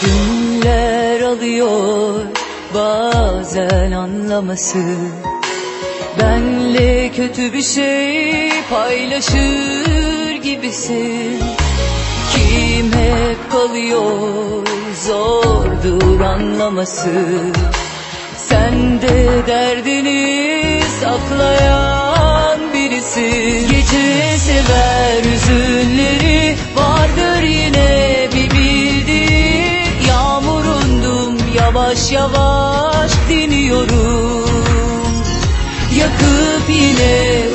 Günler alıyor bazen anlaması? Benle kötü bir şey paylaşır gibisin. Kim hep kalıyor zordur anlaması? Sen de derdini saklayan birisin. Gece sever hüzünleri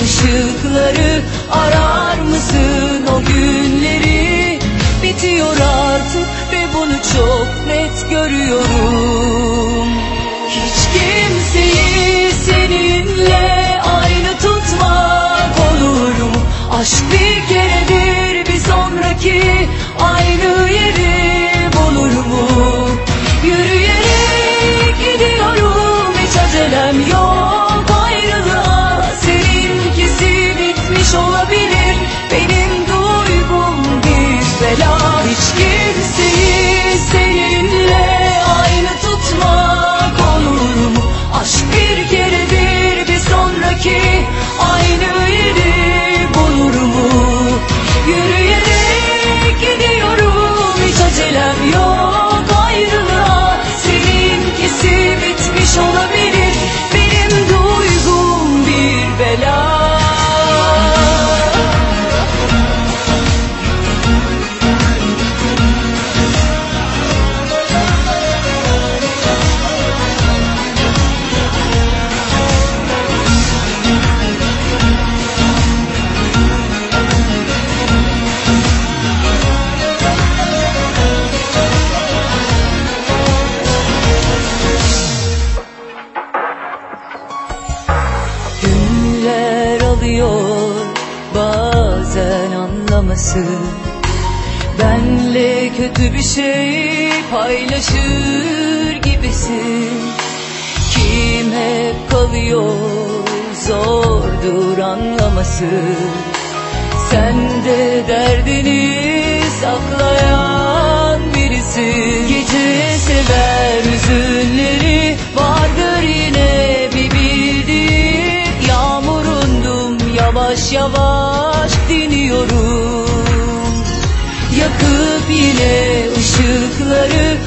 ışıkları ara anlaması Benle kötü bir şey paylaşır gibisin. Kime kalıyor zordur anlaması. Sen de derdini saklayan birisin. Gece sever üzünleri vardır yine bir bildiğin. Yağmurundum yavaş yavaş diniyorum yine ışıkları